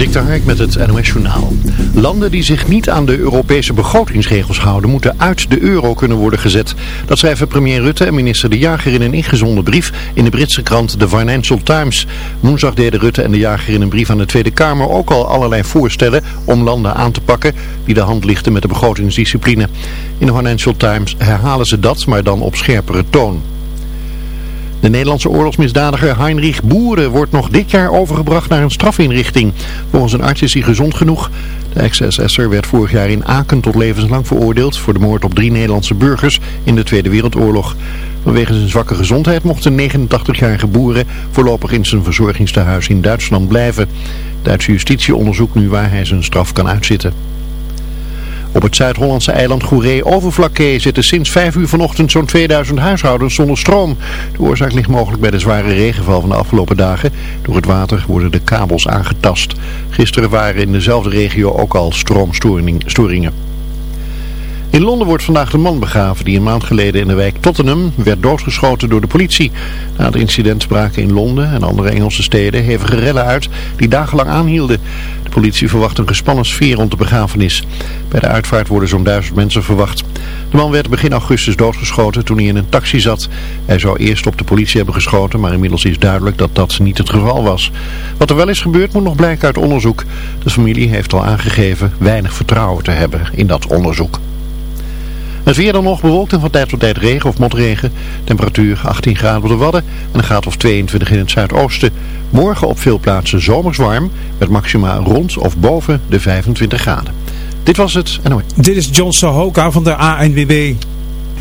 Dik Hark met het NOS Journaal. Landen die zich niet aan de Europese begrotingsregels houden moeten uit de euro kunnen worden gezet. Dat schrijven premier Rutte en minister De Jager in een ingezonden brief in de Britse krant The Financial Times. Woensdag deden Rutte en De Jager in een brief aan de Tweede Kamer ook al allerlei voorstellen om landen aan te pakken die de hand lichten met de begrotingsdiscipline. In de Financial Times herhalen ze dat, maar dan op scherpere toon. De Nederlandse oorlogsmisdadiger Heinrich Boeren wordt nog dit jaar overgebracht naar een strafinrichting. Volgens een arts is hij gezond genoeg. De ex-SS'er werd vorig jaar in Aken tot levenslang veroordeeld voor de moord op drie Nederlandse burgers in de Tweede Wereldoorlog. Vanwege zijn zwakke gezondheid mocht de 89-jarige Boeren voorlopig in zijn verzorgingstehuis in Duitsland blijven. Duitse justitie onderzoekt nu waar hij zijn straf kan uitzitten. Op het Zuid-Hollandse eiland Goeree-Overflakkee zitten sinds 5 uur vanochtend zo'n 2000 huishoudens zonder stroom. De oorzaak ligt mogelijk bij de zware regenval van de afgelopen dagen. Door het water worden de kabels aangetast. Gisteren waren in dezelfde regio ook al stroomstoringen. In Londen wordt vandaag de man begraven die een maand geleden in de wijk Tottenham werd doodgeschoten door de politie. Na het incident spraken in Londen en andere Engelse steden hevige rellen uit die dagenlang aanhielden. De politie verwacht een gespannen sfeer rond de begrafenis. Bij de uitvaart worden zo'n duizend mensen verwacht. De man werd begin augustus doodgeschoten toen hij in een taxi zat. Hij zou eerst op de politie hebben geschoten, maar inmiddels is duidelijk dat dat niet het geval was. Wat er wel is gebeurd moet nog blijken uit onderzoek. De familie heeft al aangegeven weinig vertrouwen te hebben in dat onderzoek. Het weer dan nog bewolkt en van tijd tot tijd regen of motregen. Temperatuur 18 graden op de Wadden en een graad of 22 in het zuidoosten. Morgen op veel plaatsen zomers warm met maxima rond of boven de 25 graden. Dit was het. En Dit is John Sahoka van de ANWB.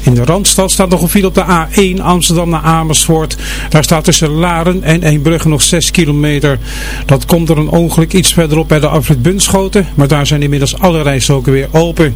In de Randstad staat nog een file op de A1 Amsterdam naar Amersfoort. Daar staat tussen Laren en Eembrugge nog 6 kilometer. Dat komt door een ongeluk iets verderop bij de Alfred Bunschoten. Maar daar zijn inmiddels alle rijstroken weer open.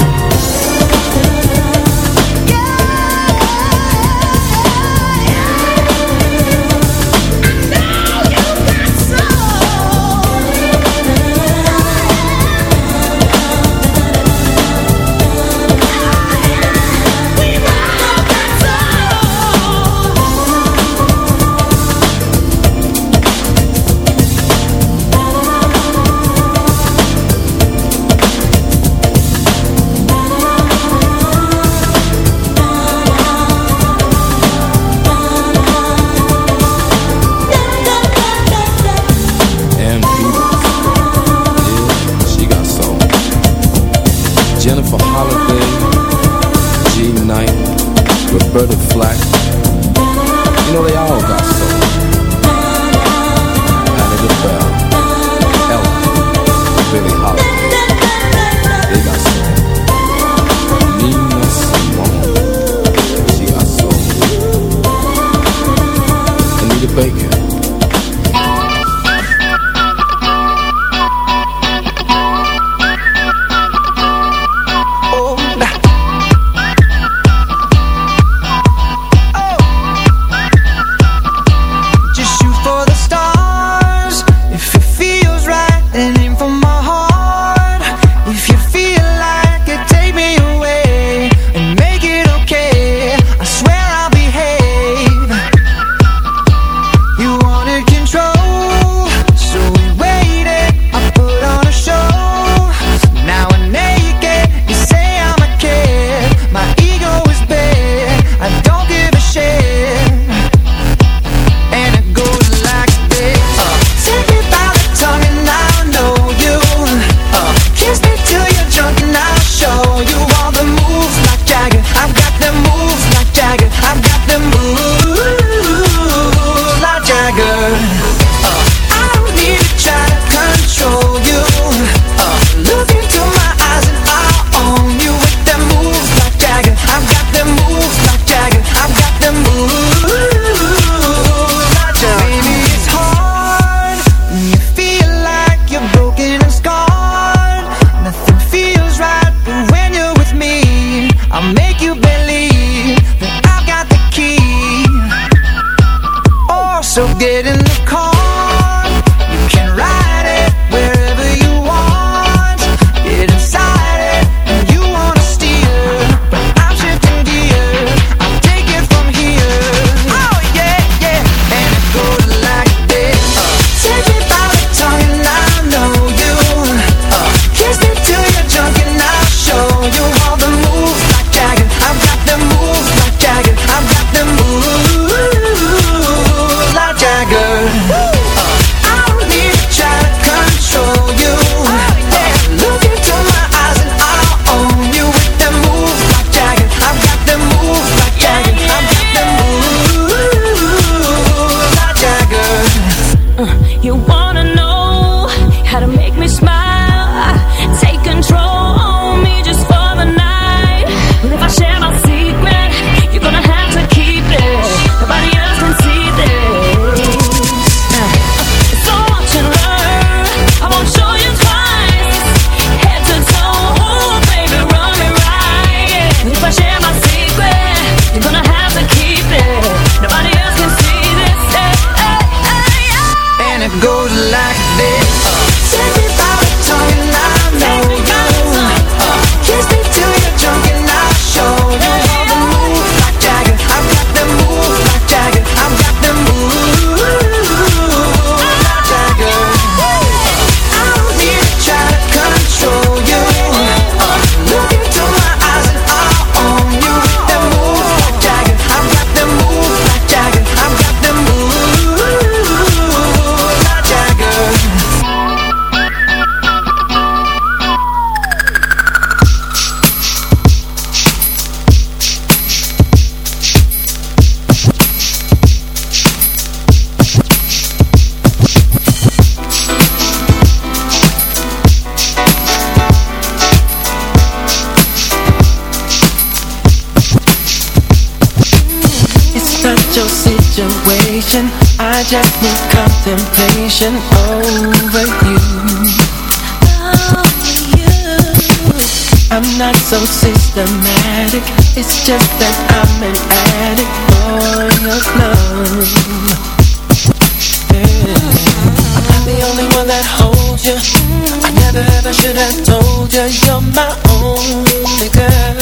Should have told you you're my only girl.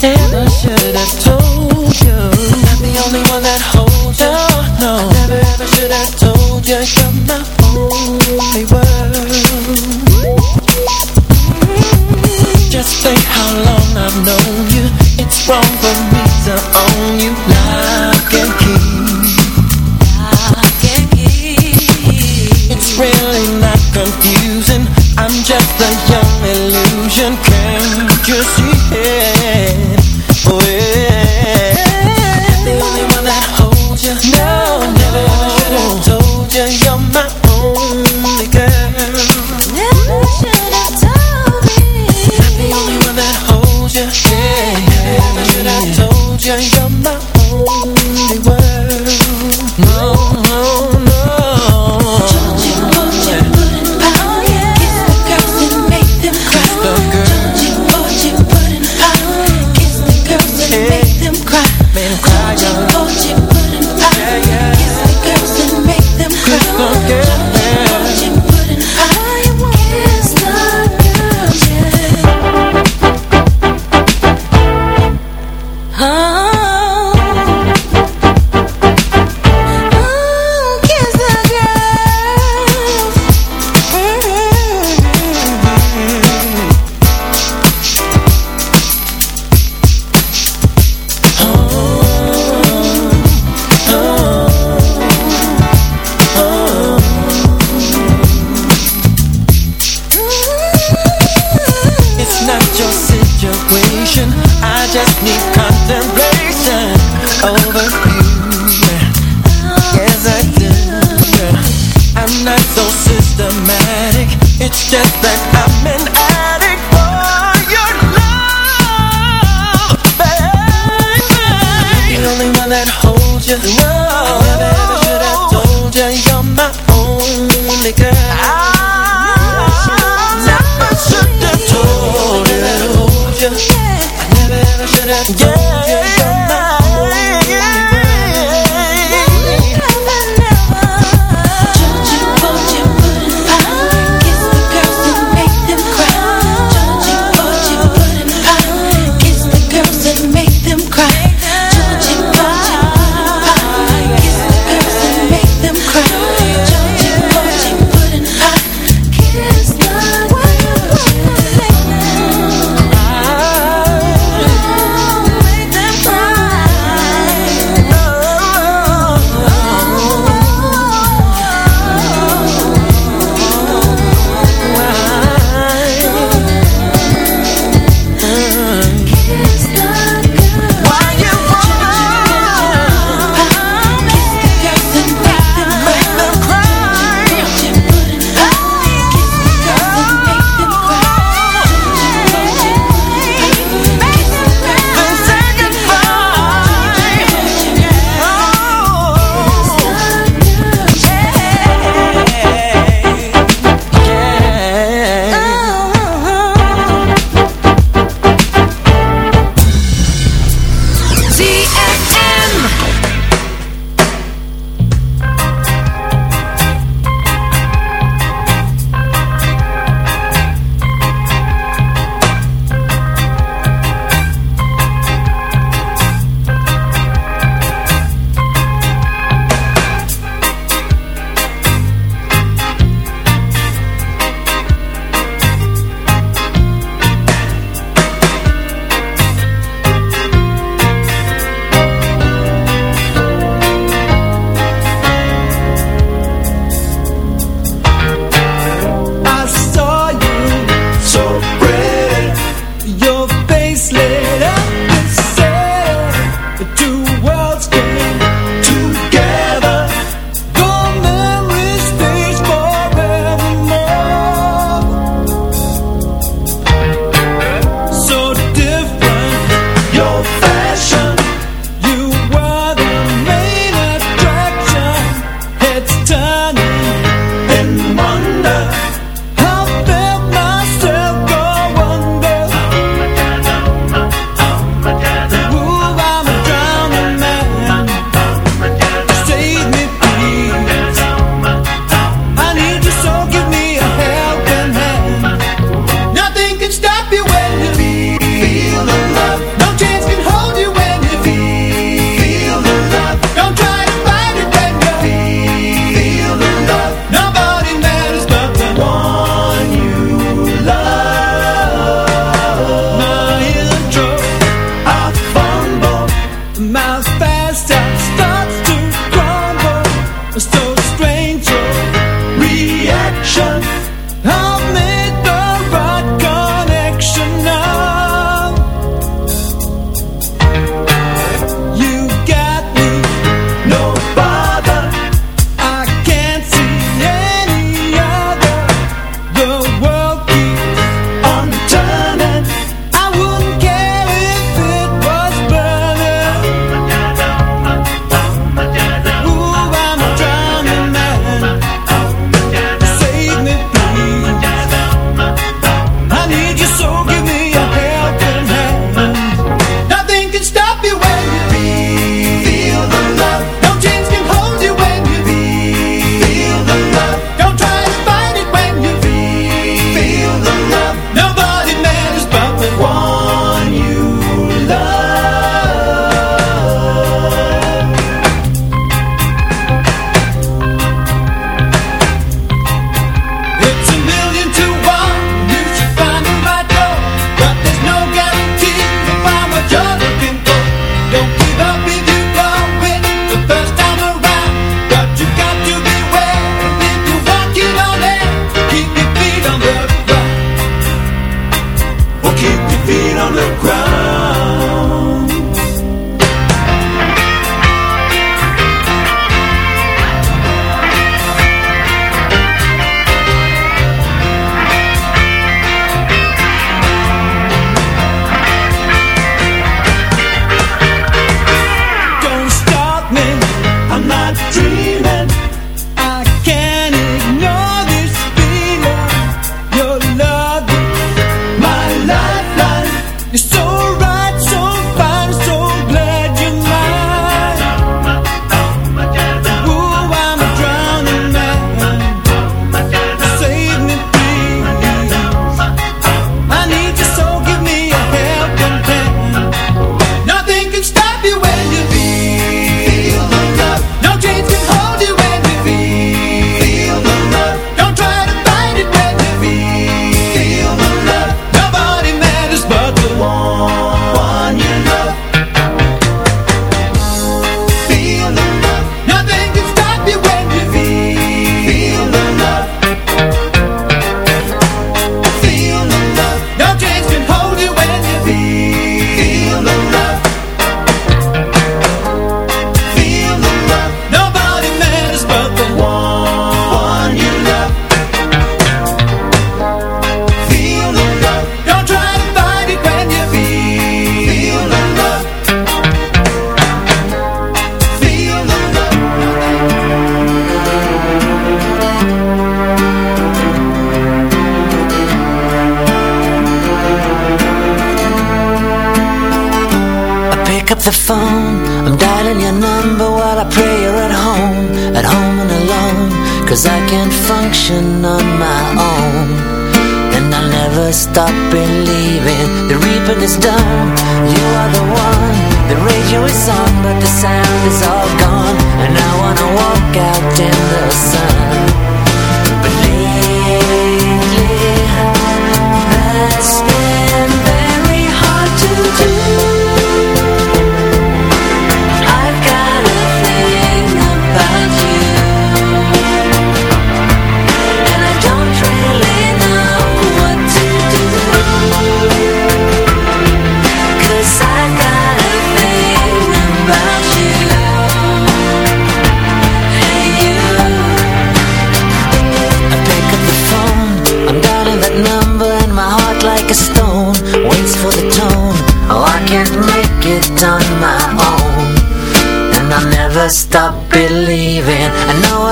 Never should have told Sim. over you. Yes, I do. I'm not so systematic. It's just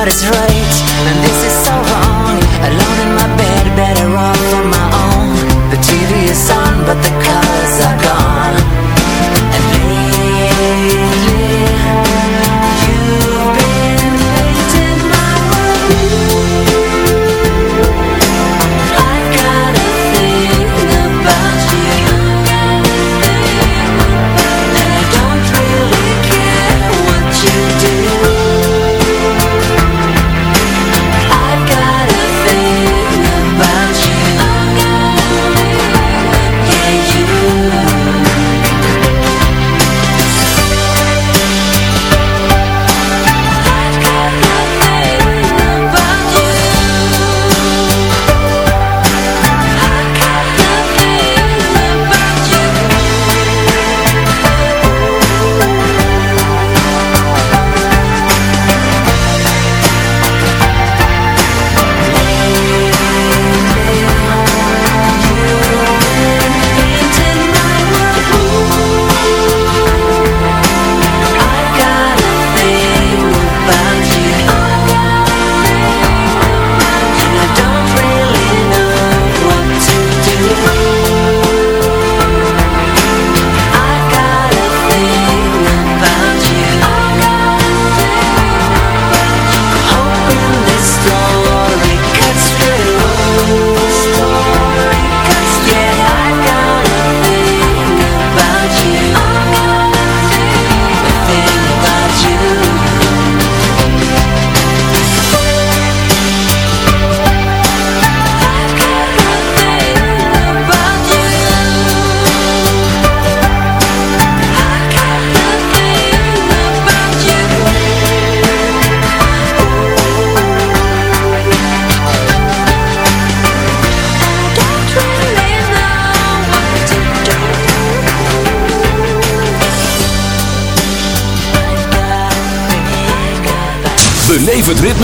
what is right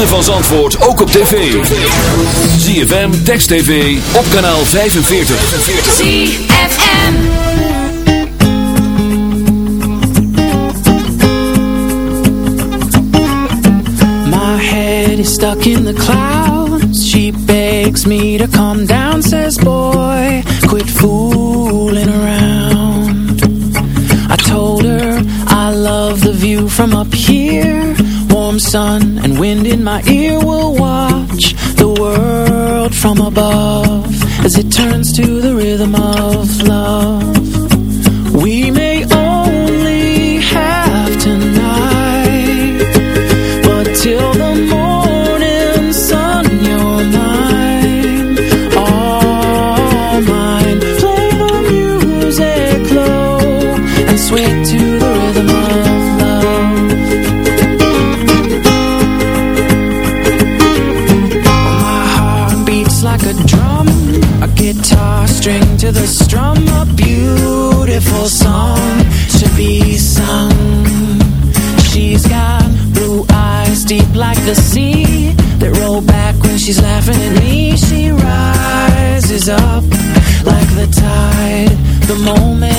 van Zandvoort ook op tv. ZFM, Text TV, op kanaal 45. ZFM My head is stuck in the rhythm of love. like the sea that rolls back when she's laughing at me. She rises up like the tide, the moment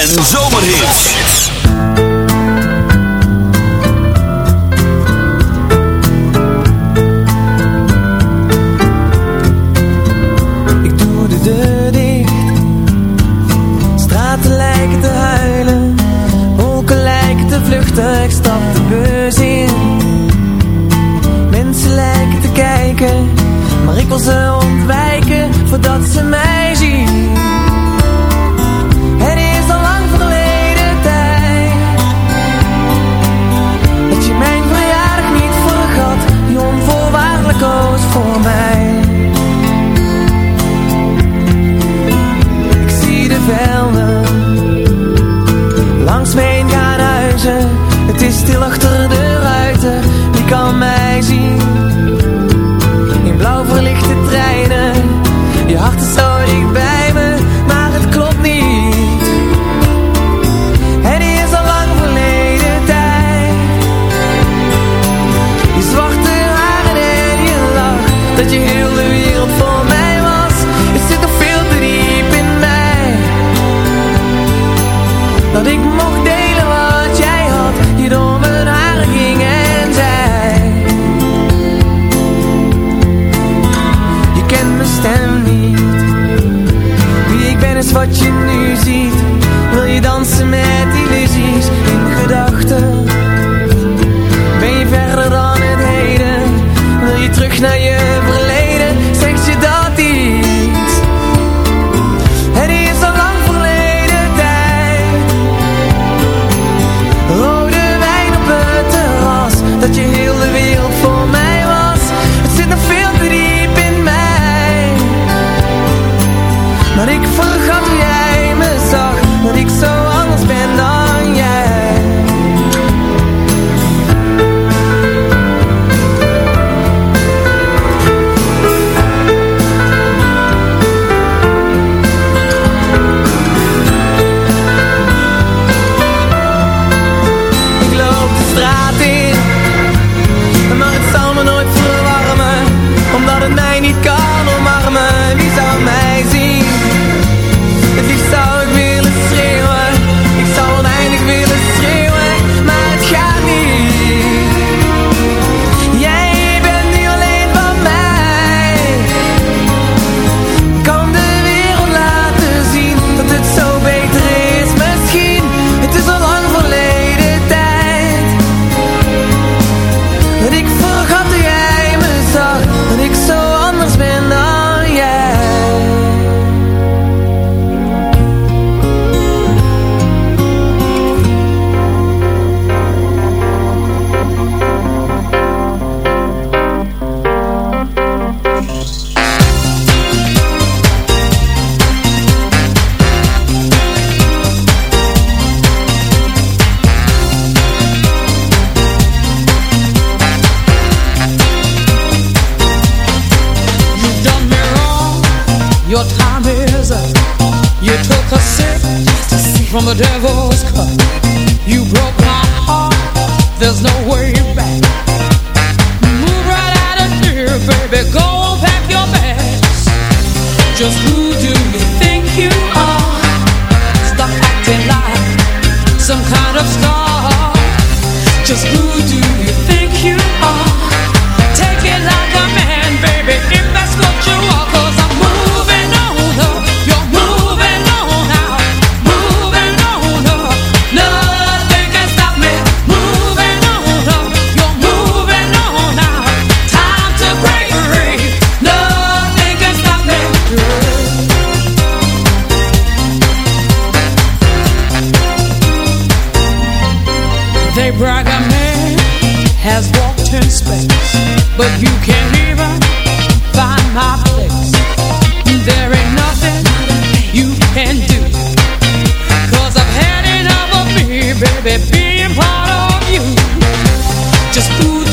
en zomerhits.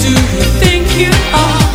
Do you think you are?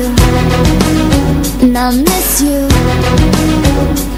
you, and I miss you.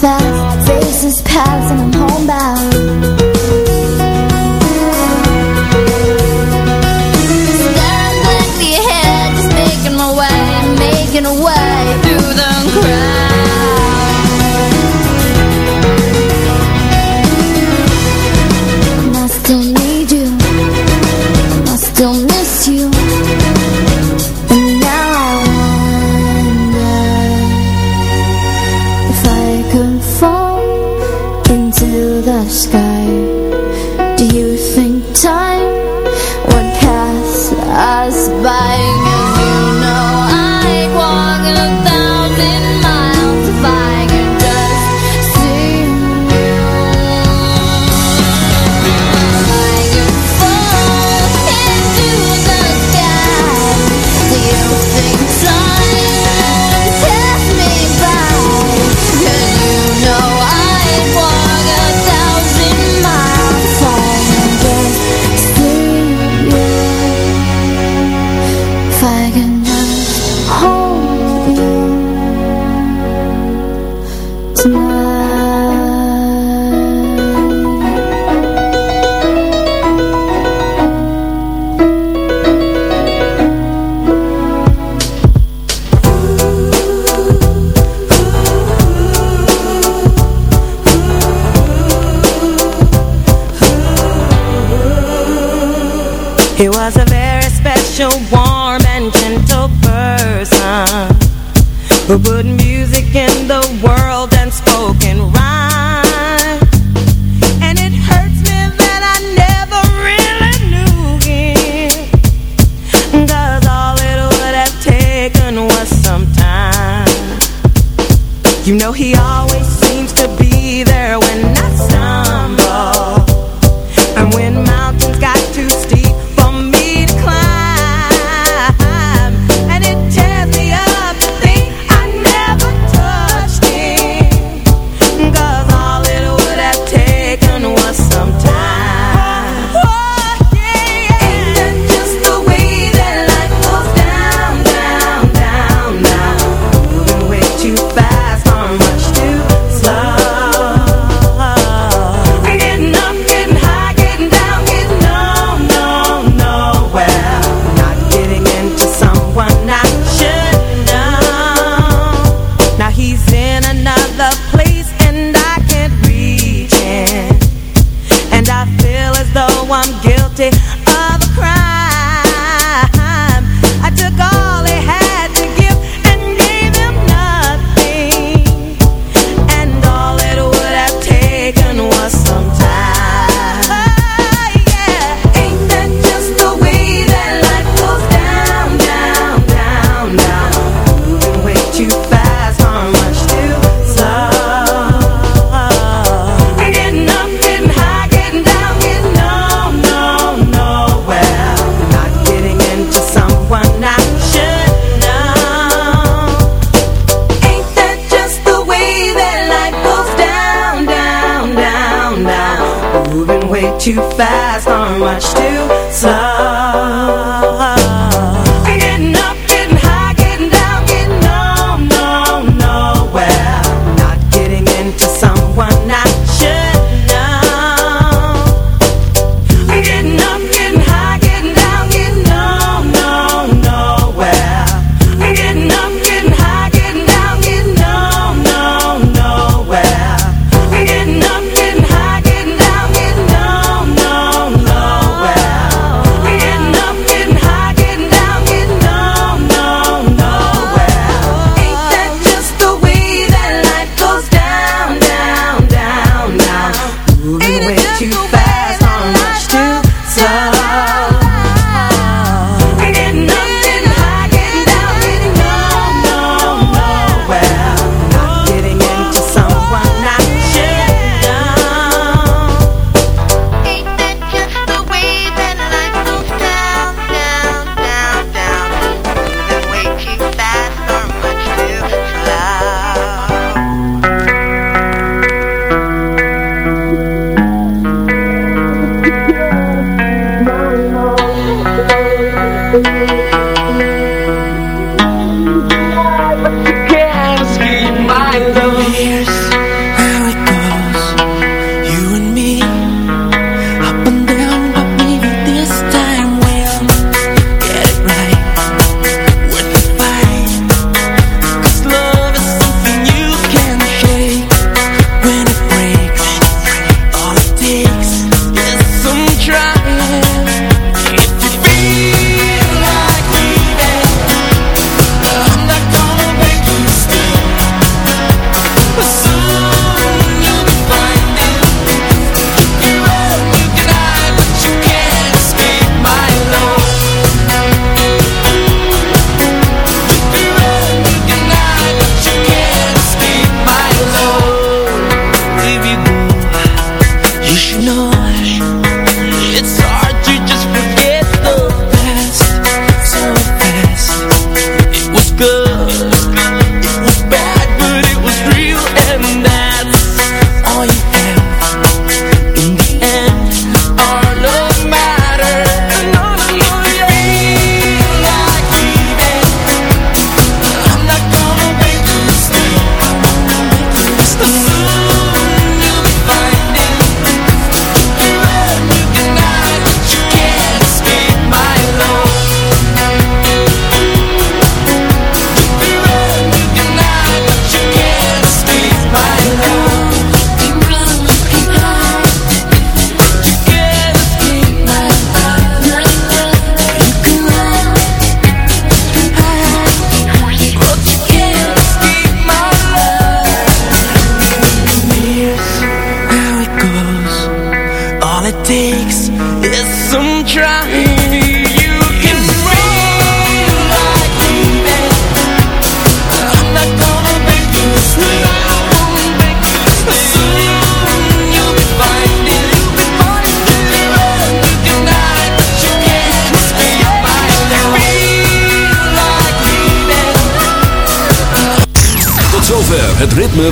fast, days past and I'm homebound. Ahead, just making my way, making way through the crowd. Yeah.